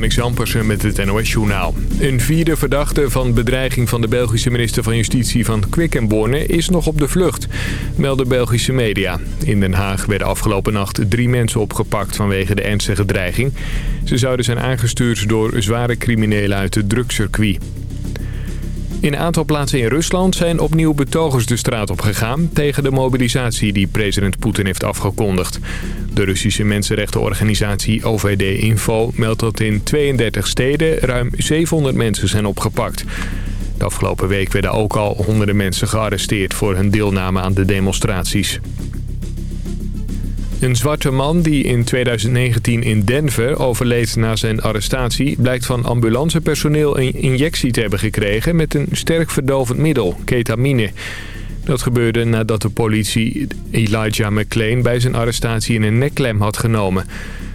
Marnix met het NOS-journaal. Een vierde verdachte van bedreiging van de Belgische minister van Justitie van Quickenborne is nog op de vlucht, melden Belgische media. In Den Haag werden afgelopen nacht drie mensen opgepakt vanwege de ernstige dreiging. Ze zouden zijn aangestuurd door zware criminelen uit het drugscircuit. In een aantal plaatsen in Rusland zijn opnieuw betogers de straat op gegaan... tegen de mobilisatie die president Poetin heeft afgekondigd. De Russische mensenrechtenorganisatie OVD Info meldt dat in 32 steden ruim 700 mensen zijn opgepakt. De afgelopen week werden ook al honderden mensen gearresteerd voor hun deelname aan de demonstraties. Een zwarte man die in 2019 in Denver overleed na zijn arrestatie... blijkt van ambulancepersoneel een injectie te hebben gekregen... met een sterk verdovend middel, ketamine. Dat gebeurde nadat de politie Elijah McClain bij zijn arrestatie in een nekklem had genomen.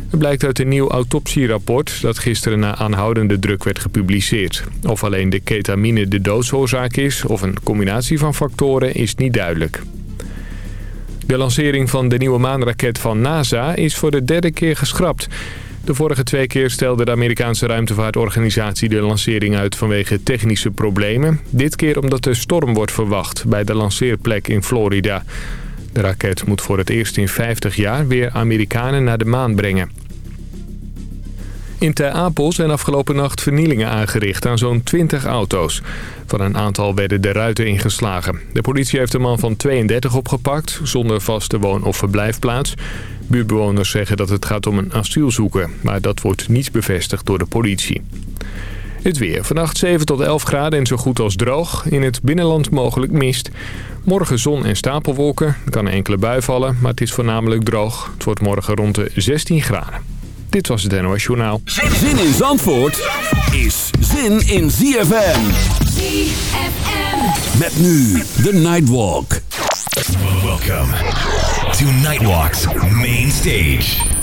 Het blijkt uit een nieuw autopsierapport dat gisteren na aanhoudende druk werd gepubliceerd. Of alleen de ketamine de doodsoorzaak is of een combinatie van factoren is niet duidelijk. De lancering van de nieuwe maanraket van NASA is voor de derde keer geschrapt. De vorige twee keer stelde de Amerikaanse ruimtevaartorganisatie de lancering uit vanwege technische problemen. Dit keer omdat er storm wordt verwacht bij de lanceerplek in Florida. De raket moet voor het eerst in 50 jaar weer Amerikanen naar de maan brengen. In Ter zijn afgelopen nacht vernielingen aangericht aan zo'n 20 auto's. Van een aantal werden de ruiten ingeslagen. De politie heeft een man van 32 opgepakt, zonder vaste woon- of verblijfplaats. Buurtbewoners zeggen dat het gaat om een asielzoeker, maar dat wordt niet bevestigd door de politie. Het weer. Vannacht 7 tot 11 graden en zo goed als droog. In het binnenland mogelijk mist. Morgen zon en stapelwolken. Er kan enkele bui vallen, maar het is voornamelijk droog. Het wordt morgen rond de 16 graden. Dit was het NOS Journaal. Zin in Zandvoort is zin in ZFM. ZFM. Met nu de Nightwalk. Welcome to Nightwalk's main stage.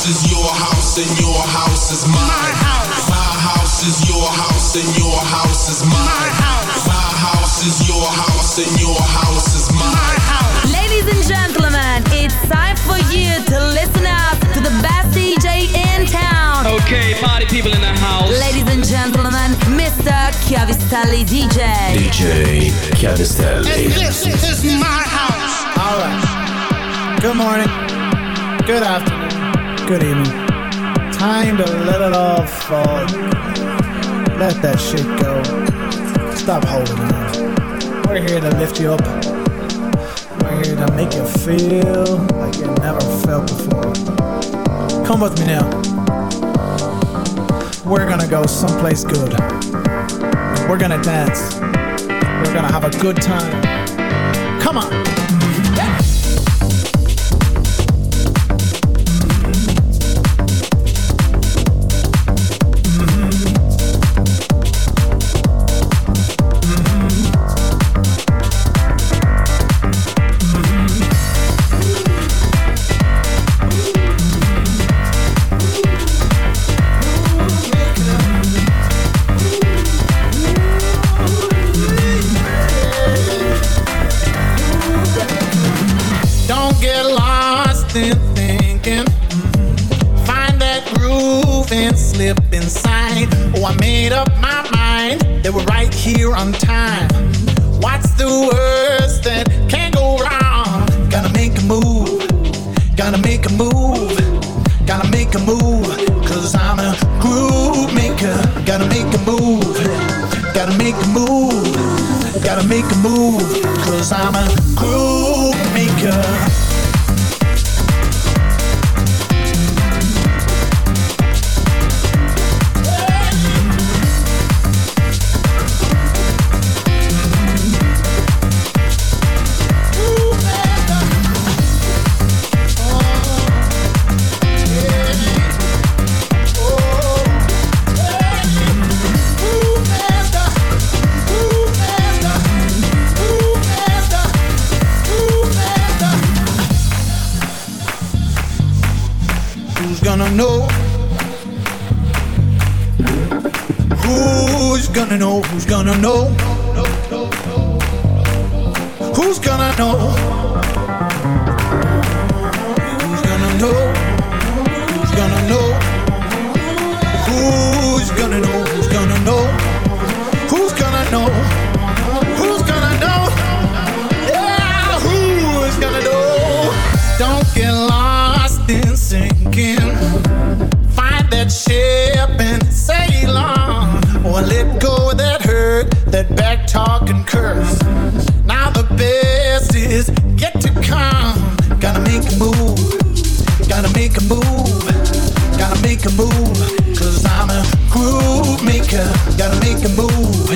My house is your house and your house is mine. My house. My house is your house and your house is mine. My house. My house is your house and your house is mine. My house. Ladies and gentlemen, it's time for you to listen up to the best DJ in town. Okay, party people in the house. Ladies and gentlemen, Mr. Chiavistelli DJ. DJ And Chiavistelli. this is my house. All right. Good morning. Good afternoon. Good evening. Time to let it all fall. Let that shit go. Stop holding on. We're here to lift you up. We're here to make you feel like you never felt before. Come with me now. We're gonna go someplace good. We're gonna dance. We're gonna have a good time. Come on. Find that ship and sail on, or let go that hurt, that back curse. Now the best is to come. Gotta make a move, gotta make a move, gotta make a I'm a groove maker, gotta make a move.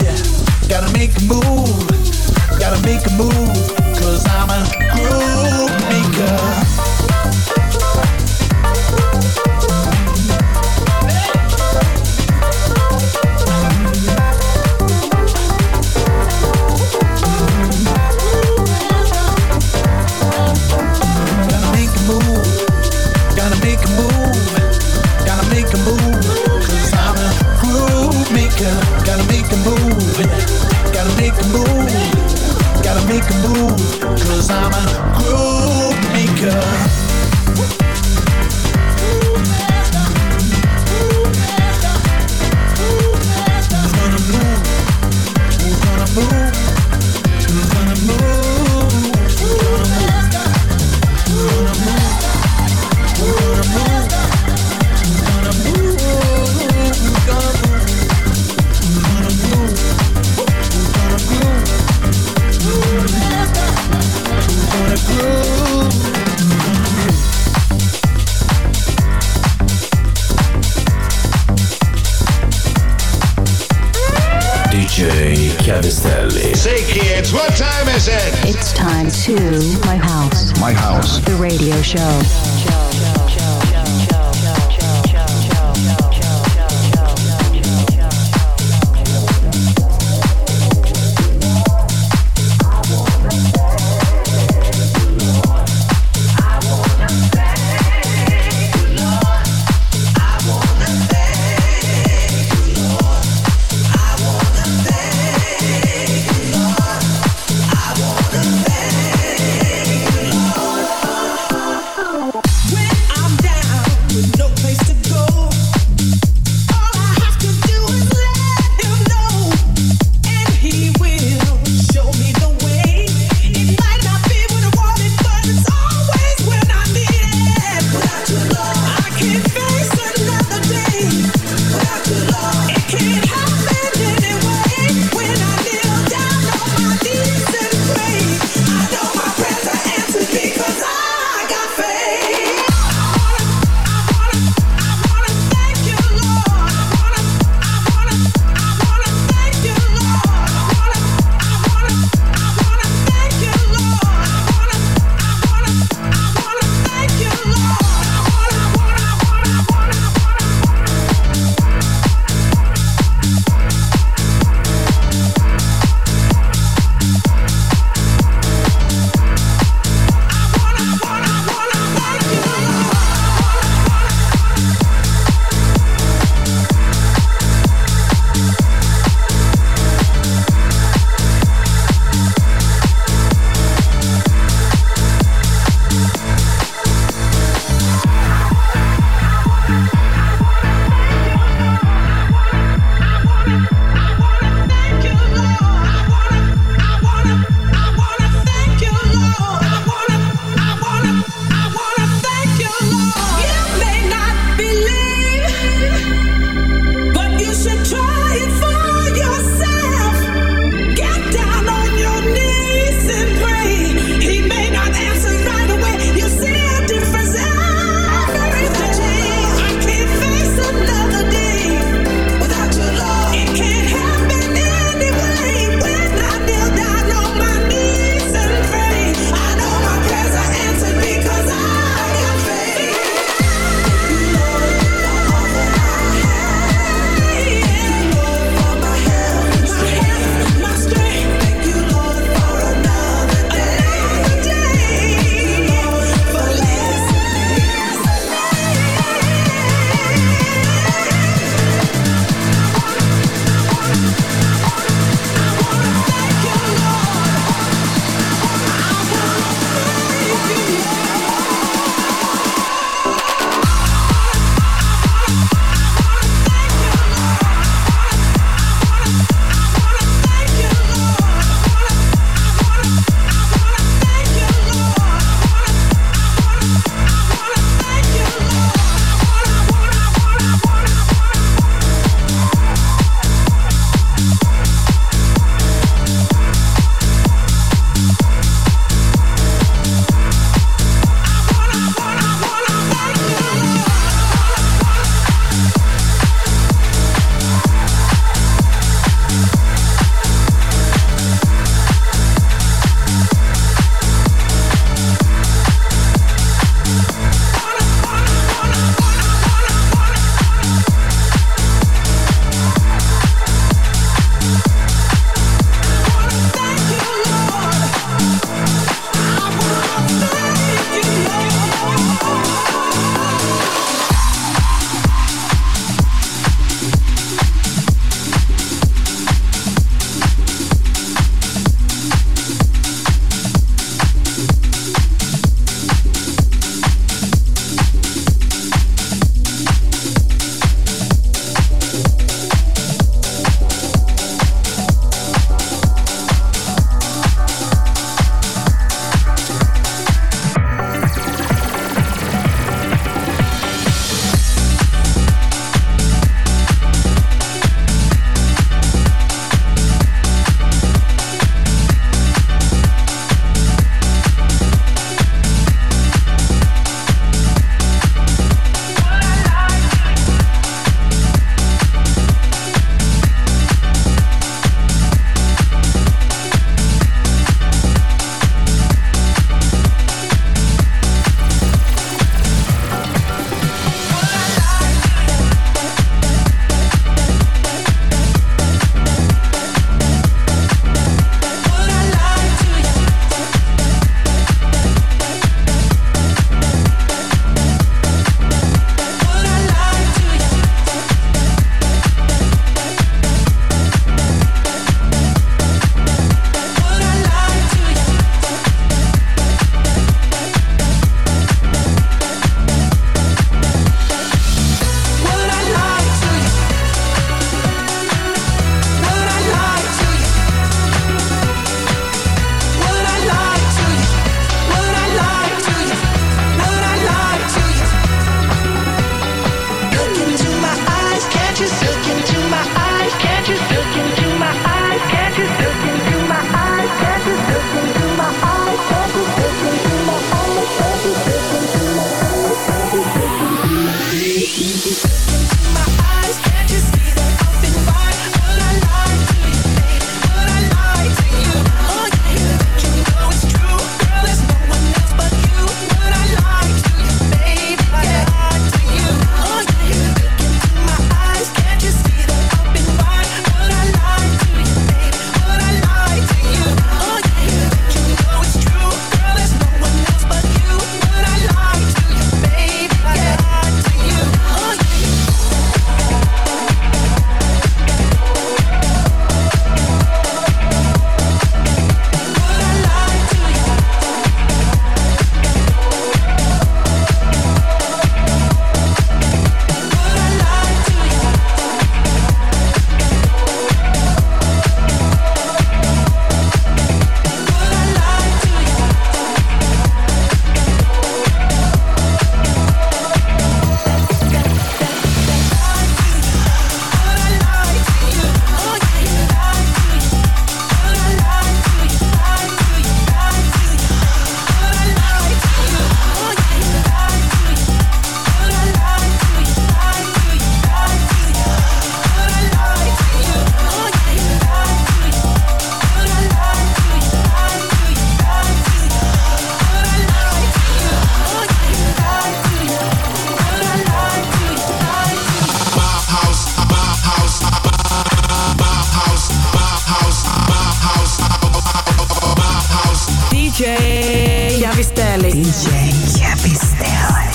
DJ Chiavistelli. DJ Chiavistelli.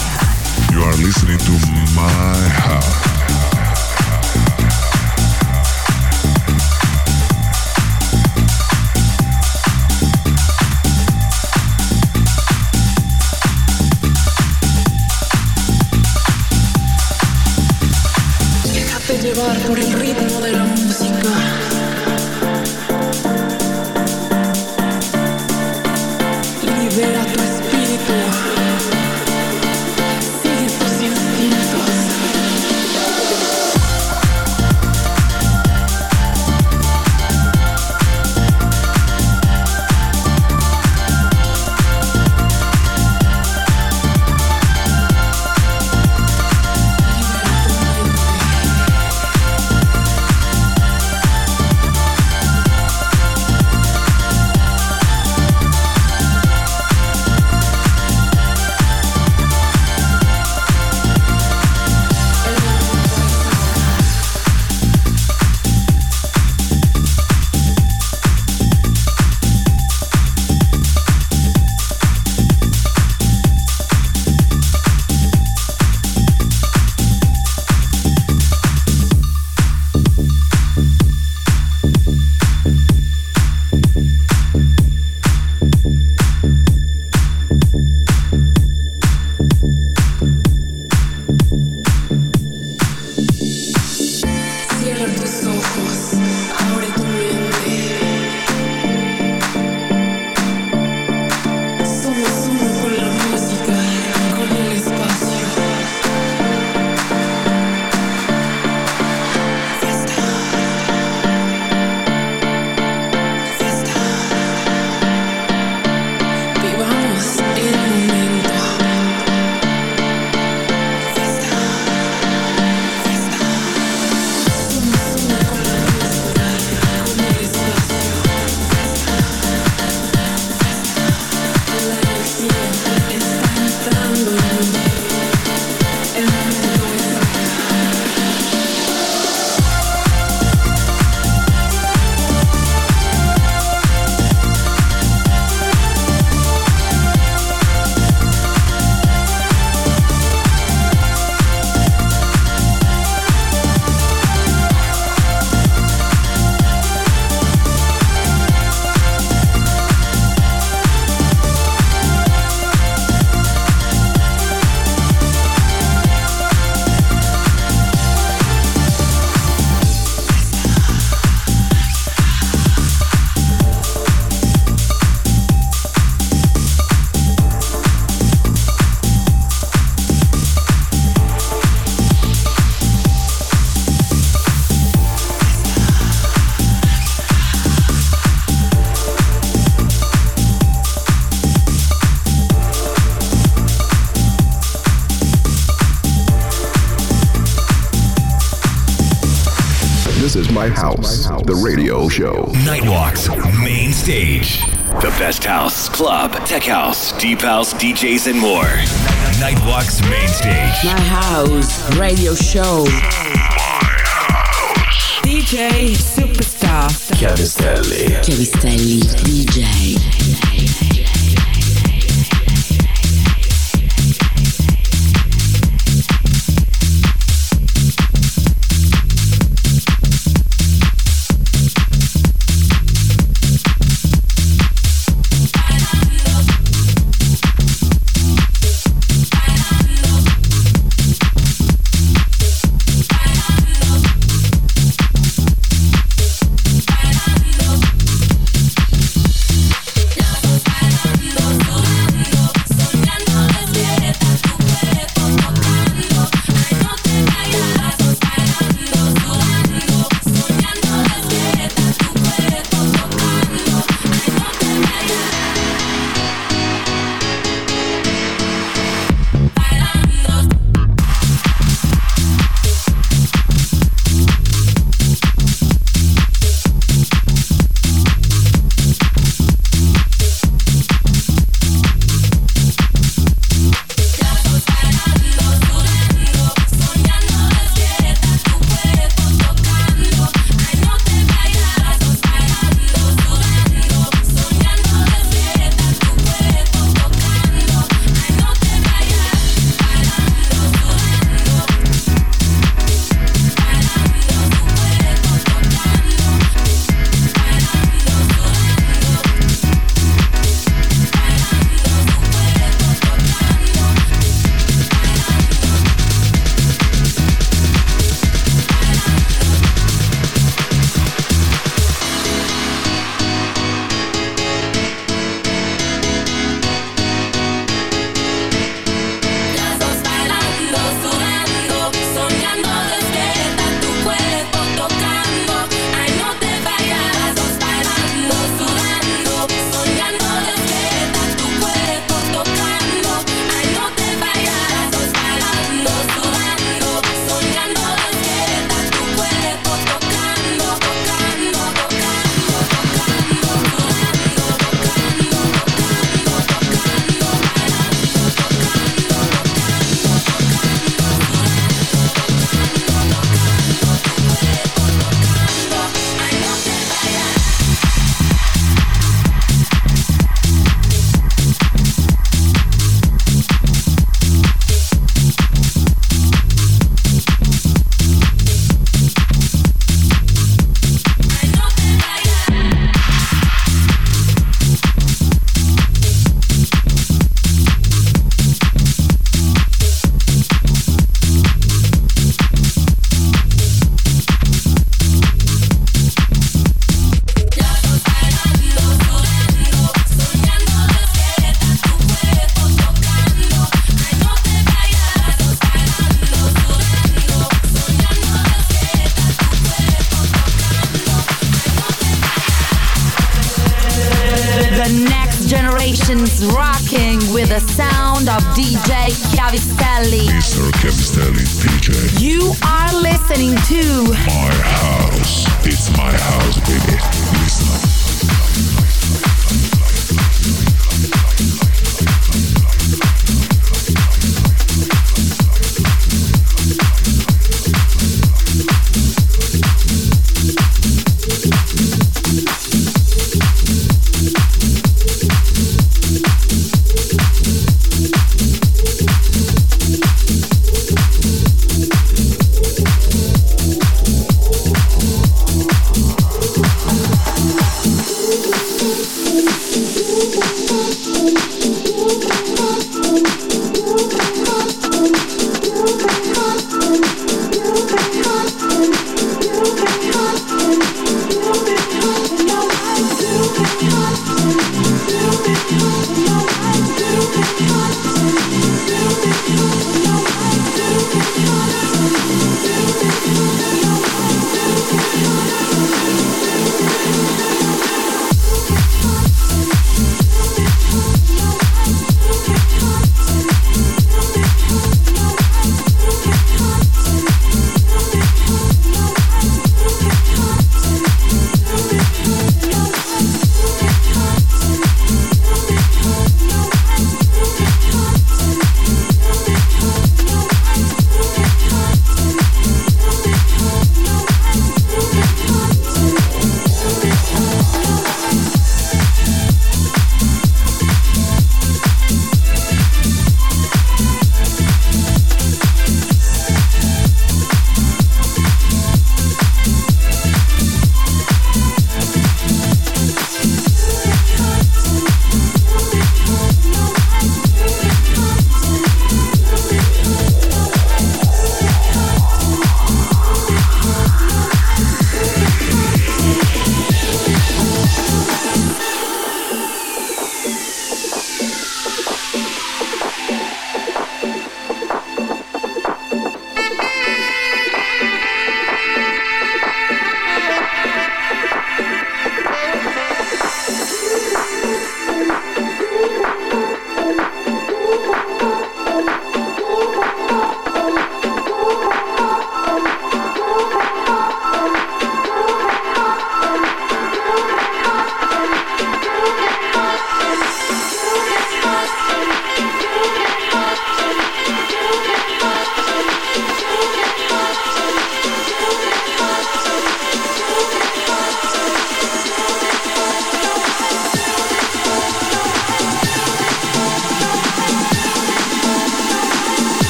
You are listening to my house. Radio show. Nightwalk's main stage. The best house, club, tech house, deep house, DJs, and more. Nightwalk's main stage. My house radio show. My house. DJ Superstar. Chiavistelli. Chiavistelli DJ.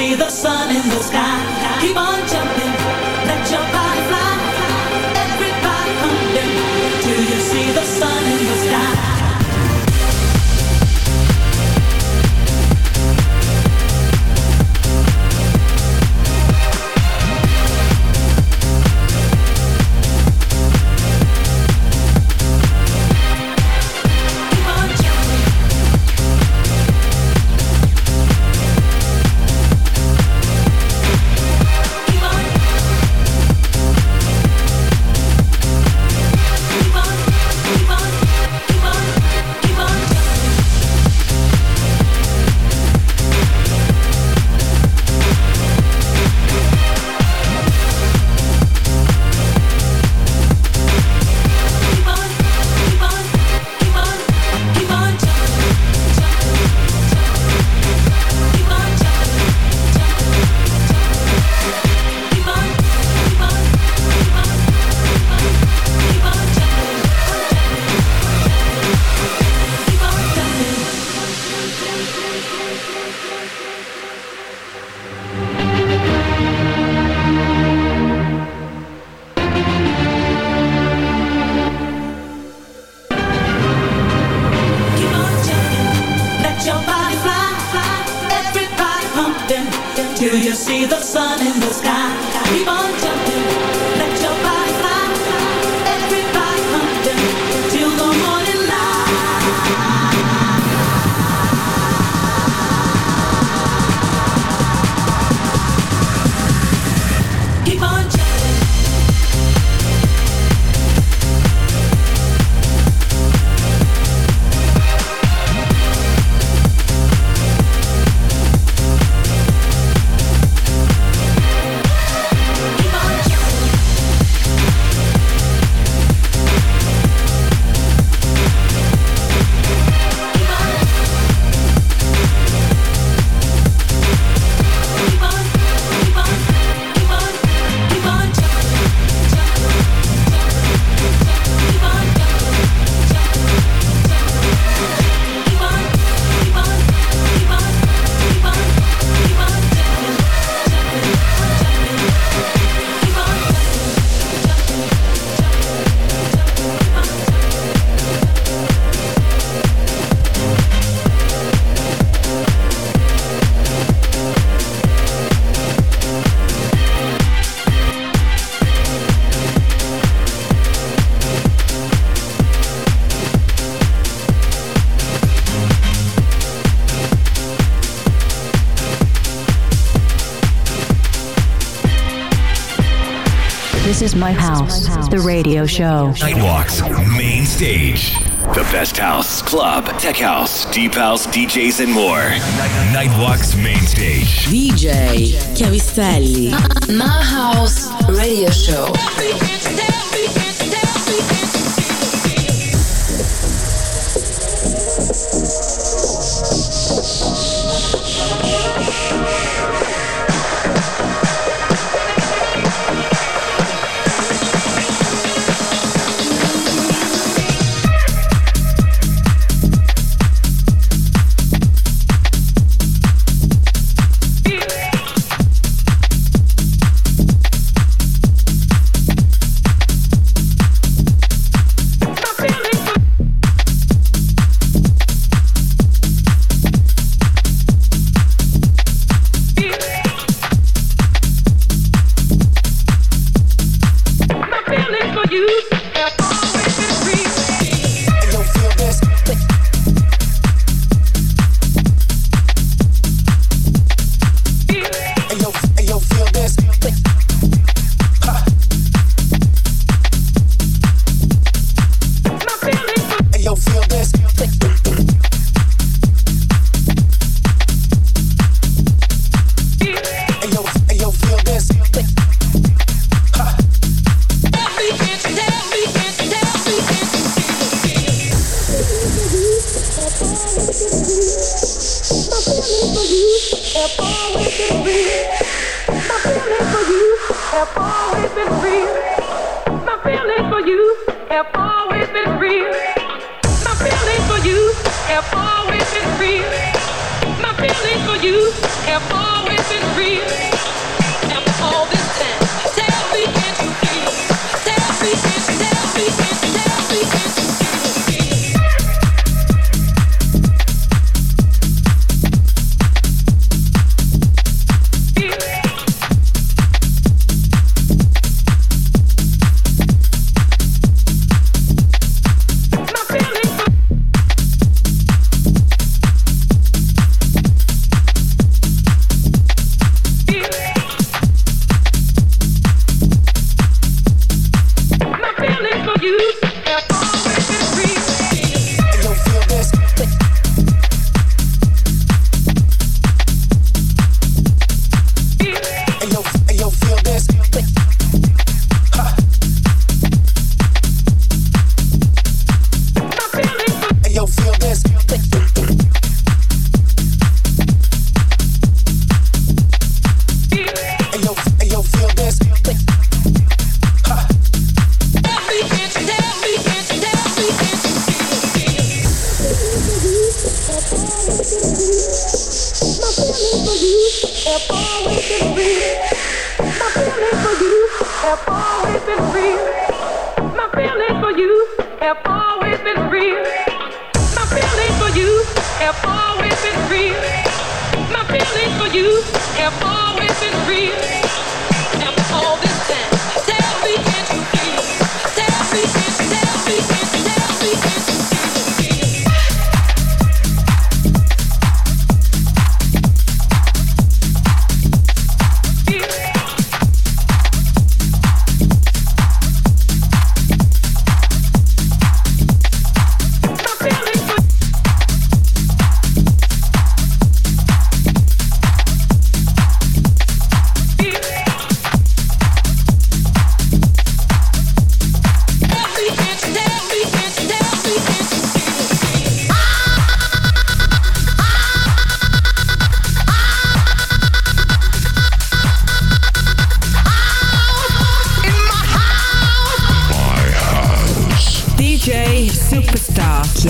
see the sun in the sky. the radio show. Nightwalks, main stage. The best house, club, tech house, deep house, DJs, and more. Nightwalks, main stage. DJ Chiavistelli. My House Radio Show.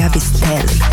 Chiavistelli.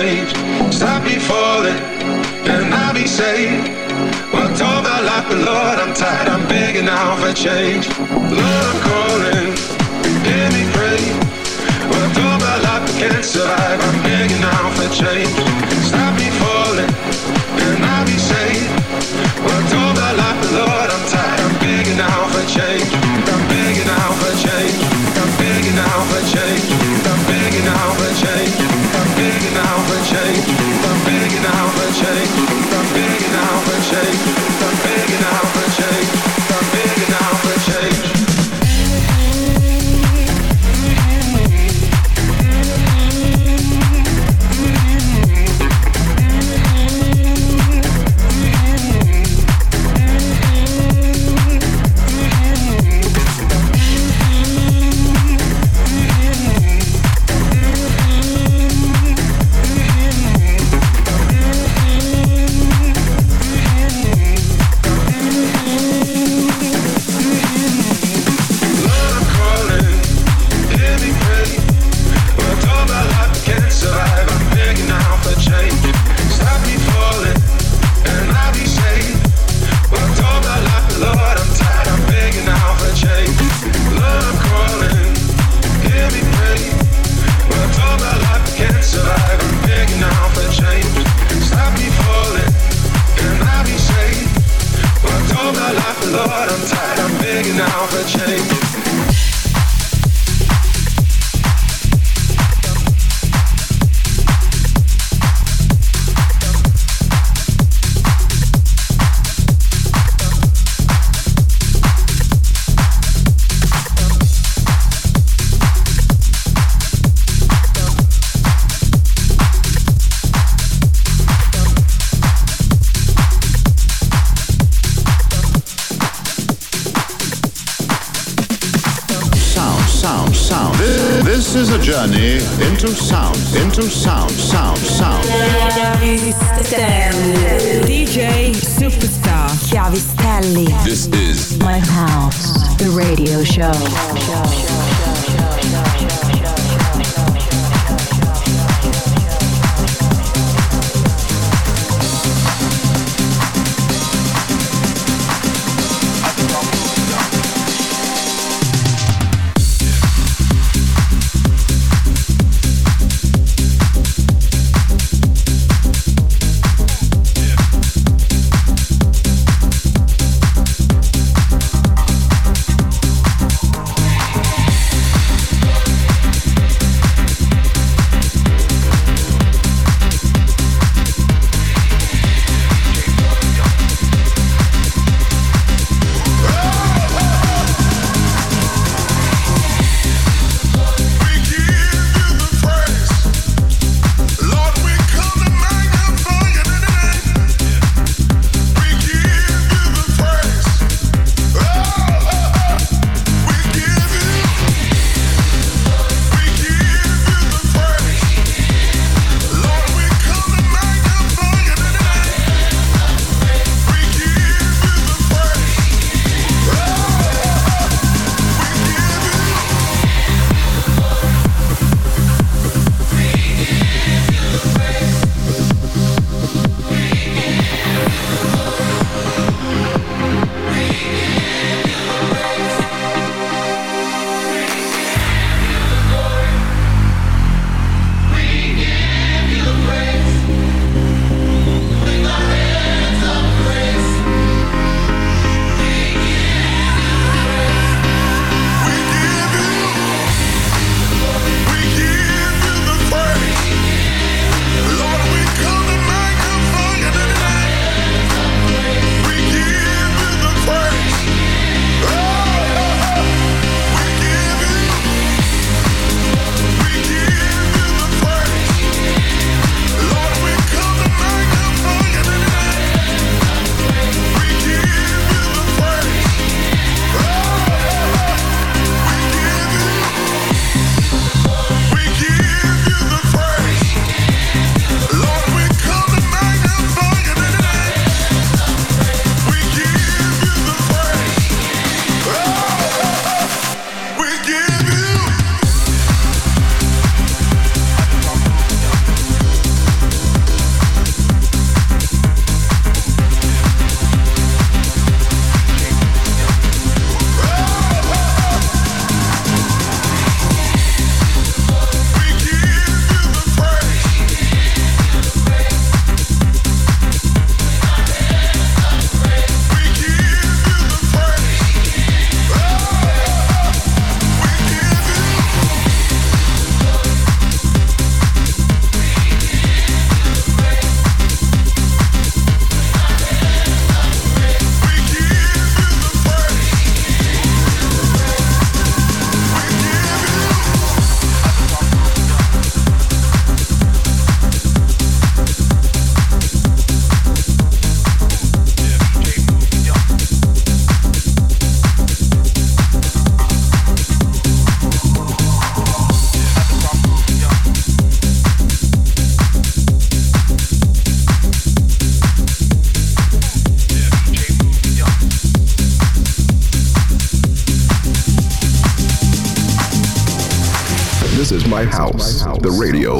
Stop me falling, and I'll be saved. Well, I told my life, but Lord, I'm tired. I'm begging now for change. Lord, I'm calling.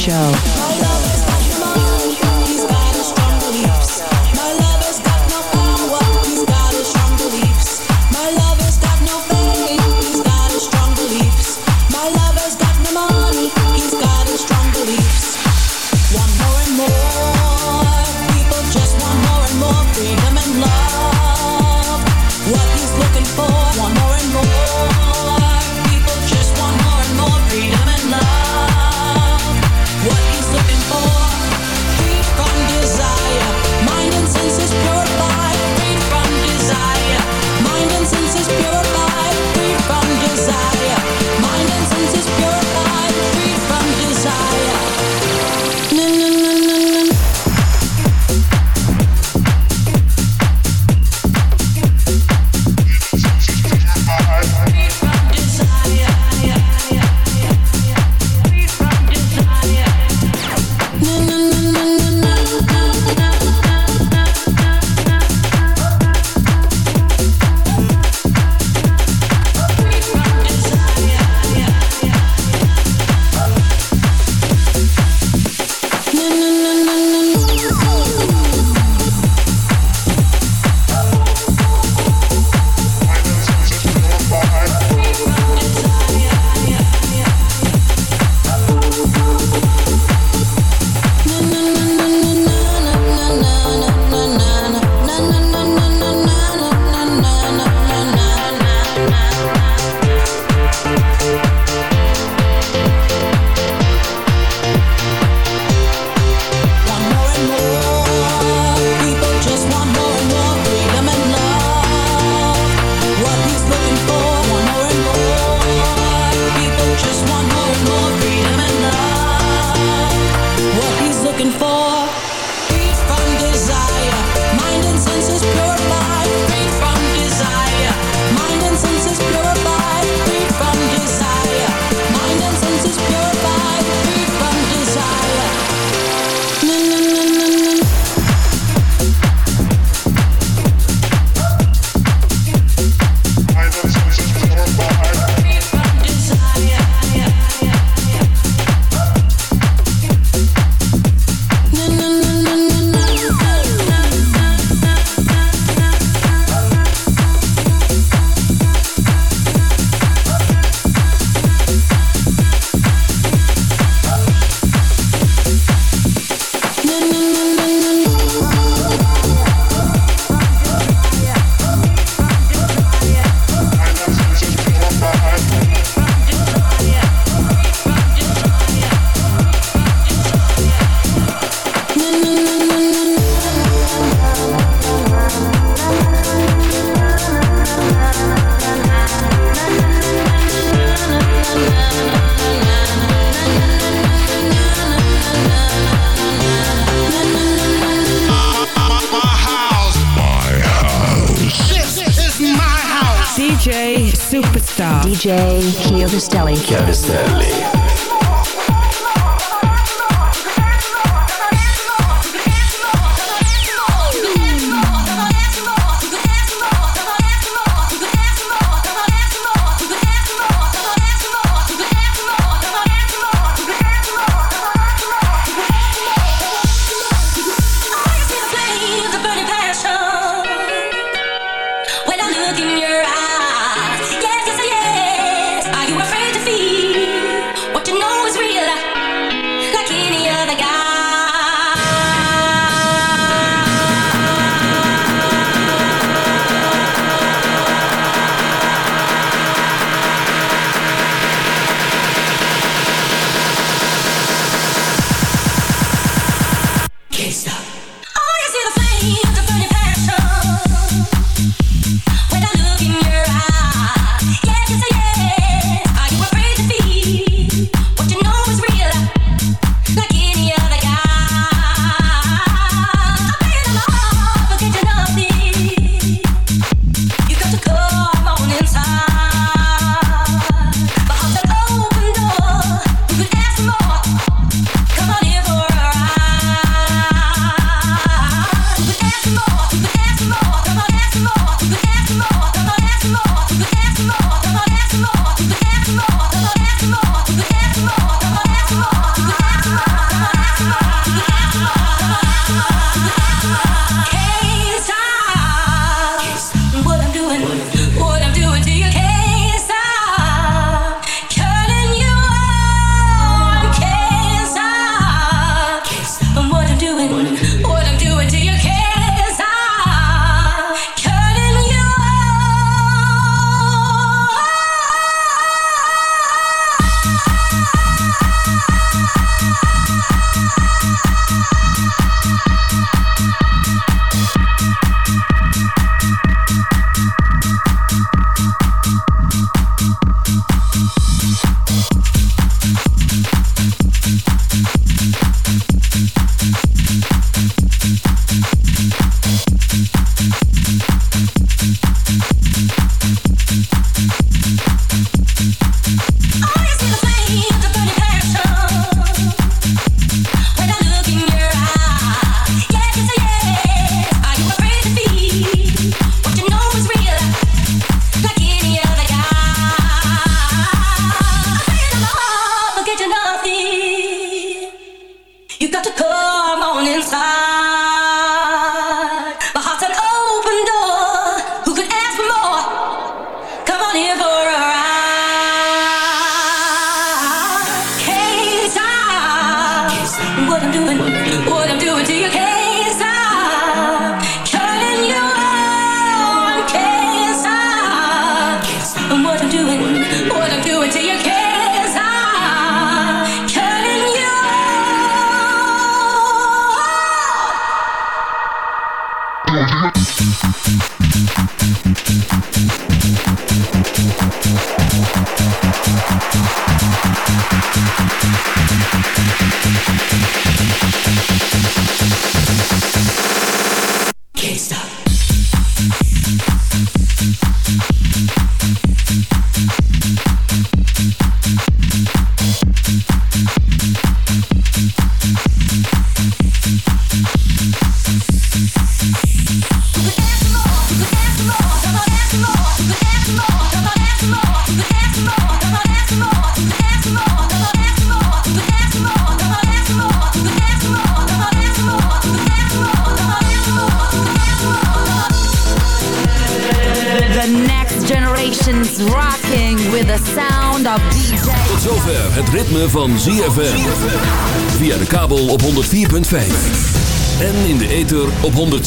Show.